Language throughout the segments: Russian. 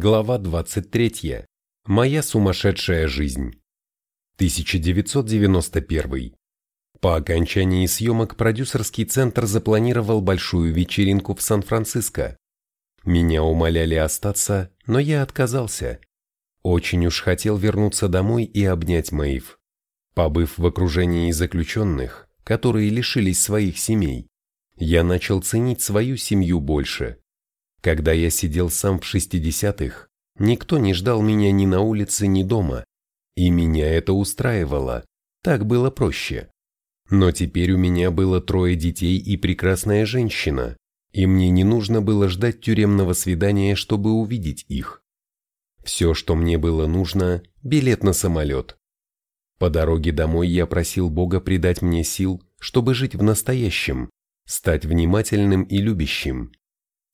Глава 23. Моя сумасшедшая жизнь. 1991. По окончании съемок продюсерский центр запланировал большую вечеринку в Сан-Франциско. Меня умоляли остаться, но я отказался. Очень уж хотел вернуться домой и обнять Мэйв. Побыв в окружении заключенных, которые лишились своих семей, я начал ценить свою семью больше. Когда я сидел сам в 60-х, никто не ждал меня ни на улице, ни дома, и меня это устраивало, так было проще. Но теперь у меня было трое детей и прекрасная женщина, и мне не нужно было ждать тюремного свидания, чтобы увидеть их. Все, что мне было нужно – билет на самолет. По дороге домой я просил Бога придать мне сил, чтобы жить в настоящем, стать внимательным и любящим.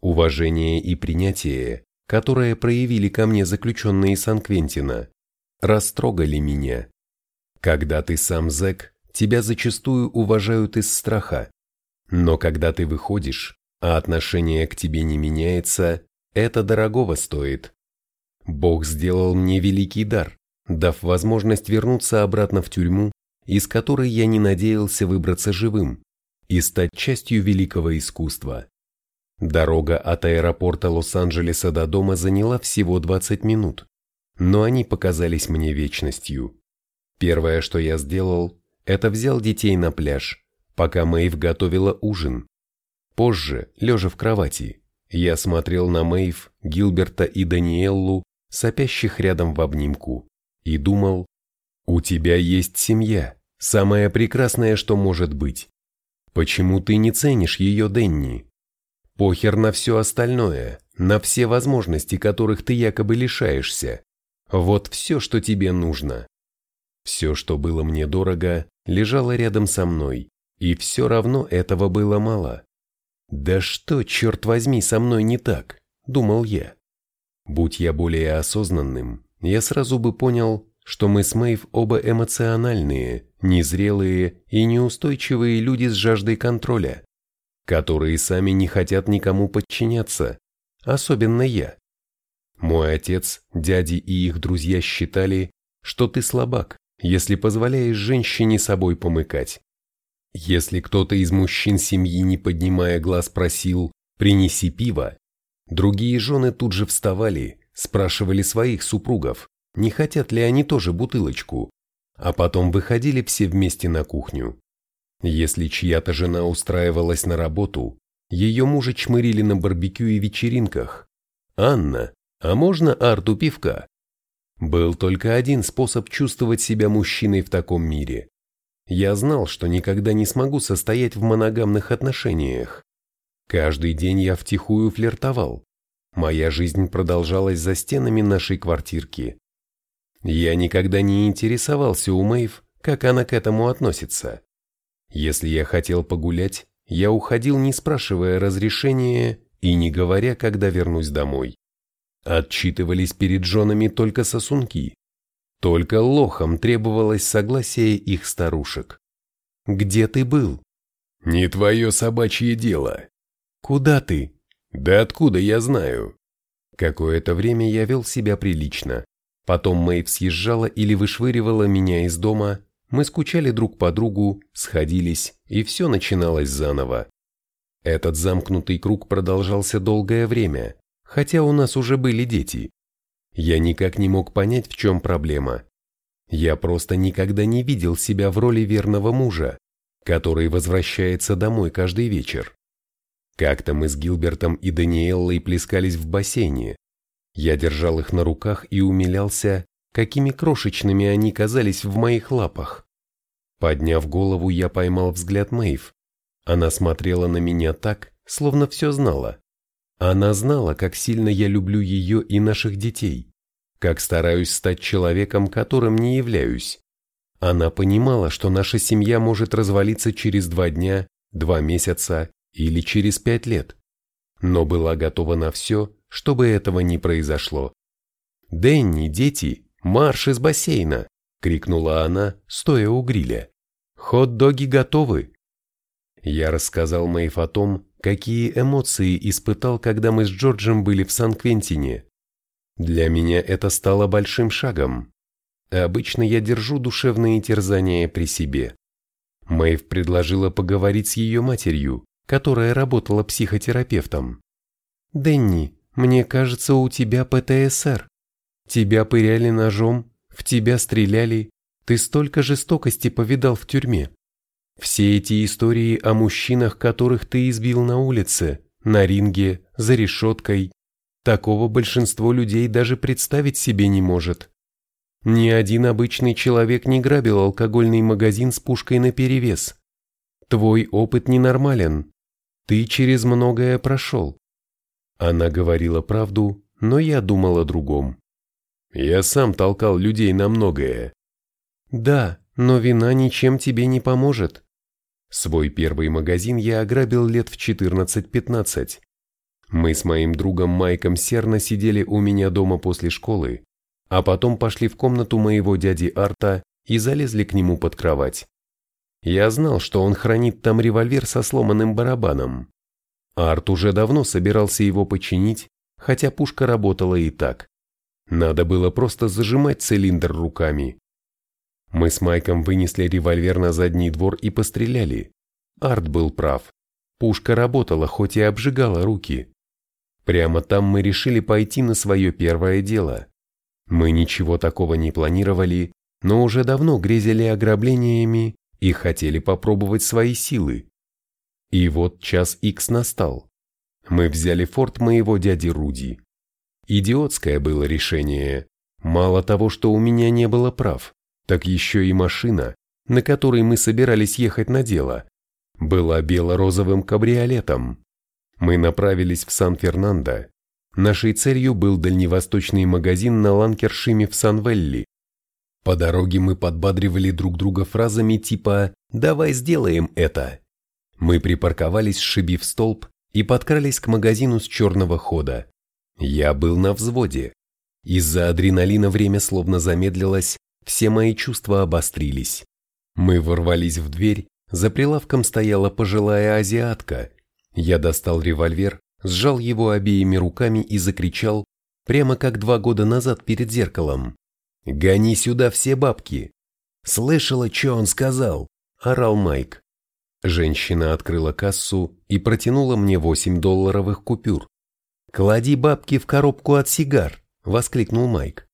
Уважение и принятие, которое проявили ко мне заключенные Сан-Квентина, растрогали меня. Когда ты сам зэк, тебя зачастую уважают из страха. Но когда ты выходишь, а отношение к тебе не меняется, это дорогого стоит. Бог сделал мне великий дар, дав возможность вернуться обратно в тюрьму, из которой я не надеялся выбраться живым, и стать частью великого искусства. Дорога от аэропорта Лос-Анджелеса до дома заняла всего 20 минут, но они показались мне вечностью. Первое, что я сделал, это взял детей на пляж, пока Мэйв готовила ужин. Позже, лежа в кровати, я смотрел на Мэйв, Гилберта и Даниэллу, сопящих рядом в обнимку, и думал, «У тебя есть семья, самое прекрасное, что может быть. Почему ты не ценишь ее, Денни?» Похер на все остальное, на все возможности, которых ты якобы лишаешься. Вот все, что тебе нужно. Все, что было мне дорого, лежало рядом со мной, и все равно этого было мало. «Да что, черт возьми, со мной не так?» – думал я. Будь я более осознанным, я сразу бы понял, что мы с Мэйв оба эмоциональные, незрелые и неустойчивые люди с жаждой контроля которые сами не хотят никому подчиняться, особенно я. Мой отец, дяди и их друзья считали, что ты слабак, если позволяешь женщине собой помыкать. Если кто-то из мужчин семьи, не поднимая глаз, просил «принеси пиво», другие жены тут же вставали, спрашивали своих супругов, не хотят ли они тоже бутылочку, а потом выходили все вместе на кухню. Если чья-то жена устраивалась на работу, ее мужа чмырили на барбекю и вечеринках. «Анна, а можно Арту пивка?» Был только один способ чувствовать себя мужчиной в таком мире. Я знал, что никогда не смогу состоять в моногамных отношениях. Каждый день я втихую флиртовал. Моя жизнь продолжалась за стенами нашей квартирки. Я никогда не интересовался у Мэйв, как она к этому относится. Если я хотел погулять, я уходил не спрашивая разрешения и не говоря, когда вернусь домой. Отчитывались перед женами только сосунки. Только лохам требовалось согласие их старушек. «Где ты был?» «Не твое собачье дело». «Куда ты?» «Да откуда я знаю?» Какое-то время я вел себя прилично. Потом Мэйв съезжала или вышвыривала меня из дома, мы скучали друг по другу, сходились, и все начиналось заново. Этот замкнутый круг продолжался долгое время, хотя у нас уже были дети. Я никак не мог понять, в чем проблема. Я просто никогда не видел себя в роли верного мужа, который возвращается домой каждый вечер. Как-то мы с Гилбертом и Даниэллой плескались в бассейне. Я держал их на руках и умилялся, какими крошечными они казались в моих лапах. Подняв голову, я поймал взгляд Мэйв. Она смотрела на меня так, словно все знала. Она знала, как сильно я люблю ее и наших детей, как стараюсь стать человеком, которым не являюсь. Она понимала, что наша семья может развалиться через два дня, два месяца или через пять лет, но была готова на все, чтобы этого не произошло. «Дэнни, дети, марш из бассейна!» — крикнула она, стоя у гриля. «Хот-доги готовы!» Я рассказал Мэйв о том, какие эмоции испытал, когда мы с Джорджем были в Сан-Квентине. Для меня это стало большим шагом. Обычно я держу душевные терзания при себе. Мэйв предложила поговорить с ее матерью, которая работала психотерапевтом. «Дэнни, мне кажется, у тебя ПТСР. Тебя пыряли ножом, в тебя стреляли, ты столько жестокости повидал в тюрьме. Все эти истории о мужчинах, которых ты избил на улице, на ринге, за решеткой, такого большинство людей даже представить себе не может. Ни один обычный человек не грабил алкогольный магазин с пушкой наперевес. Твой опыт ненормален. Ты через многое прошел. Она говорила правду, но я думал о другом. Я сам толкал людей на многое. Да, но вина ничем тебе не поможет. Свой первый магазин я ограбил лет в 14-15. Мы с моим другом Майком Серна сидели у меня дома после школы, а потом пошли в комнату моего дяди Арта и залезли к нему под кровать. Я знал, что он хранит там револьвер со сломанным барабаном. Арт уже давно собирался его починить, хотя пушка работала и так. Надо было просто зажимать цилиндр руками. Мы с Майком вынесли револьвер на задний двор и постреляли. Арт был прав. Пушка работала, хоть и обжигала руки. Прямо там мы решили пойти на свое первое дело. Мы ничего такого не планировали, но уже давно грезили ограблениями и хотели попробовать свои силы. И вот час икс настал. Мы взяли форт моего дяди Руди. Идиотское было решение. Мало того, что у меня не было прав, так еще и машина, на которой мы собирались ехать на дело, была бело-розовым кабриолетом. Мы направились в Сан-Фернандо. Нашей целью был дальневосточный магазин на Ланкершиме в Сан-Велли. По дороге мы подбадривали друг друга фразами типа «давай сделаем это». Мы припарковались, сшибив столб, и подкрались к магазину с черного хода. Я был на взводе. Из-за адреналина время словно замедлилось, все мои чувства обострились. Мы ворвались в дверь, за прилавком стояла пожилая азиатка. Я достал револьвер, сжал его обеими руками и закричал, прямо как два года назад перед зеркалом. «Гони сюда все бабки!» «Слышала, что он сказал?» – орал Майк. Женщина открыла кассу и протянула мне 8 долларовых купюр. «Клади бабки в коробку от сигар!» – воскликнул Майк.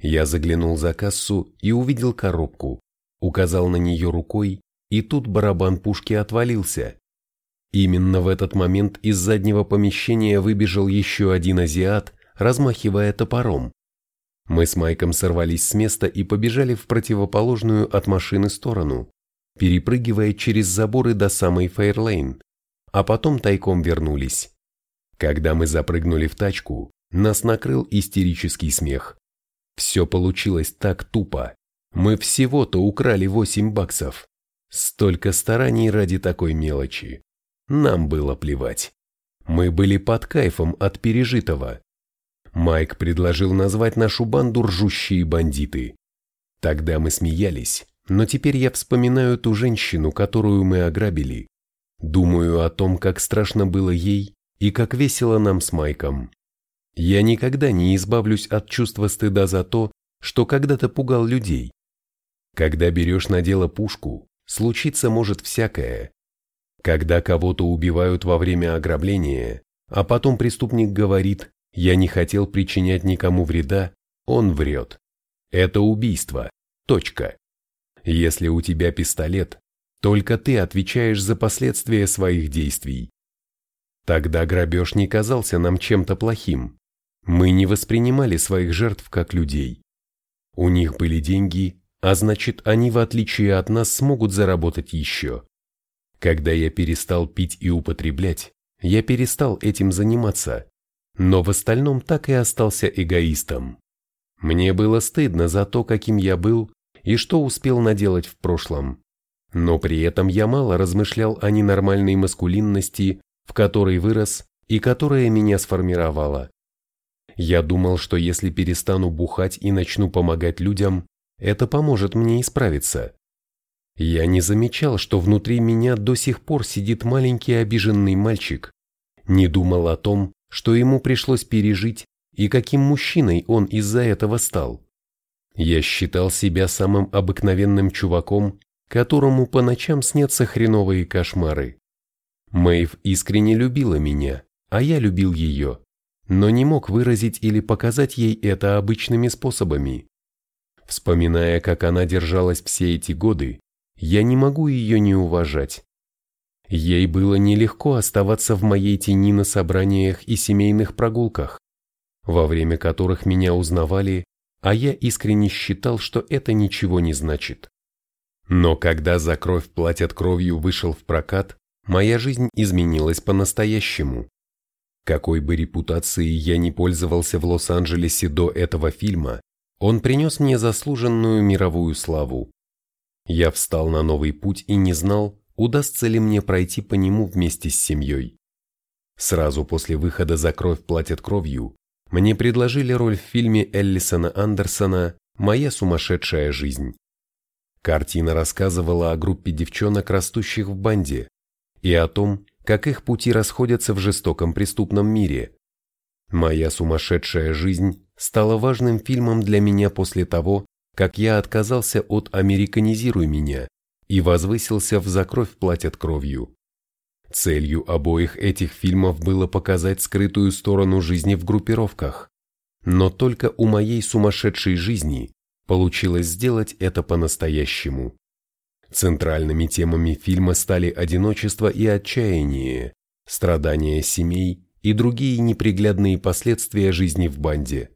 Я заглянул за кассу и увидел коробку, указал на нее рукой, и тут барабан пушки отвалился. Именно в этот момент из заднего помещения выбежал еще один азиат, размахивая топором. Мы с Майком сорвались с места и побежали в противоположную от машины сторону, перепрыгивая через заборы до самой Фейрлейн, а потом тайком вернулись. Когда мы запрыгнули в тачку, нас накрыл истерический смех. Все получилось так тупо. Мы всего-то украли 8 баксов. Столько стараний ради такой мелочи. Нам было плевать. Мы были под кайфом от пережитого. Майк предложил назвать нашу банду «Ржущие бандиты». Тогда мы смеялись, но теперь я вспоминаю ту женщину, которую мы ограбили. Думаю о том, как страшно было ей и как весело нам с Майком. Я никогда не избавлюсь от чувства стыда за то, что когда-то пугал людей. Когда берешь на дело пушку, случиться может всякое. Когда кого-то убивают во время ограбления, а потом преступник говорит «я не хотел причинять никому вреда», он врет. Это убийство. Точка. Если у тебя пистолет, только ты отвечаешь за последствия своих действий. Тогда грабеж не казался нам чем-то плохим. Мы не воспринимали своих жертв как людей. У них были деньги, а значит, они, в отличие от нас, смогут заработать еще. Когда я перестал пить и употреблять, я перестал этим заниматься, но в остальном так и остался эгоистом. Мне было стыдно за то, каким я был и что успел наделать в прошлом. Но при этом я мало размышлял о ненормальной маскулинности в которой вырос и которая меня сформировала. Я думал, что если перестану бухать и начну помогать людям, это поможет мне исправиться. Я не замечал, что внутри меня до сих пор сидит маленький обиженный мальчик, не думал о том, что ему пришлось пережить и каким мужчиной он из-за этого стал. Я считал себя самым обыкновенным чуваком, которому по ночам снятся хреновые кошмары. Мэйв искренне любила меня, а я любил ее, но не мог выразить или показать ей это обычными способами. Вспоминая, как она держалась все эти годы, я не могу ее не уважать. Ей было нелегко оставаться в моей тени на собраниях и семейных прогулках, во время которых меня узнавали, а я искренне считал, что это ничего не значит. Но когда «За кровь платят кровью» вышел в прокат, моя жизнь изменилась по-настоящему. Какой бы репутацией я ни пользовался в Лос-Анджелесе до этого фильма, он принес мне заслуженную мировую славу. Я встал на новый путь и не знал, удастся ли мне пройти по нему вместе с семьей. Сразу после выхода «За кровь платят кровью» мне предложили роль в фильме Эллисона Андерсона «Моя сумасшедшая жизнь». Картина рассказывала о группе девчонок, растущих в банде, и о том, как их пути расходятся в жестоком преступном мире. «Моя сумасшедшая жизнь» стала важным фильмом для меня после того, как я отказался от «Американизируй меня» и возвысился в «За кровь платят кровью». Целью обоих этих фильмов было показать скрытую сторону жизни в группировках. Но только у моей сумасшедшей жизни получилось сделать это по-настоящему. Центральными темами фильма стали одиночество и отчаяние, страдания семей и другие неприглядные последствия жизни в банде.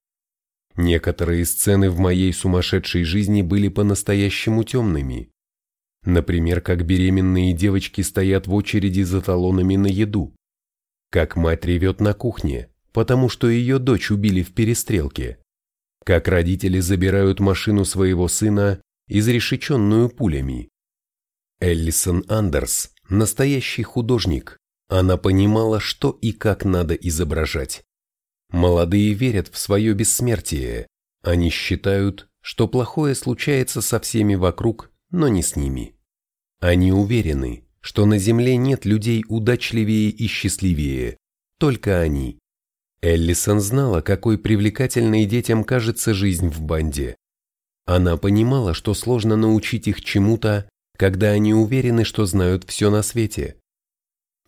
Некоторые сцены в моей сумасшедшей жизни были по-настоящему темными. Например, как беременные девочки стоят в очереди за талонами на еду. Как мать ревет на кухне, потому что ее дочь убили в перестрелке. Как родители забирают машину своего сына, изрешеченную пулями. Эллисон Андерс – настоящий художник. Она понимала, что и как надо изображать. Молодые верят в свое бессмертие. Они считают, что плохое случается со всеми вокруг, но не с ними. Они уверены, что на Земле нет людей удачливее и счастливее, только они. Эллисон знала, какой привлекательной детям кажется жизнь в банде. Она понимала, что сложно научить их чему-то, когда они уверены, что знают все на свете.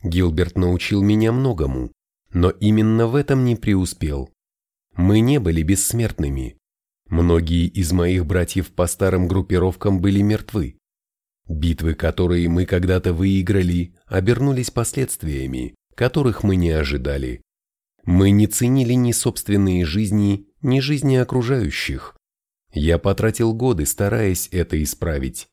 Гилберт научил меня многому, но именно в этом не преуспел. Мы не были бессмертными. Многие из моих братьев по старым группировкам были мертвы. Битвы, которые мы когда-то выиграли, обернулись последствиями, которых мы не ожидали. Мы не ценили ни собственные жизни, ни жизни окружающих. Я потратил годы, стараясь это исправить.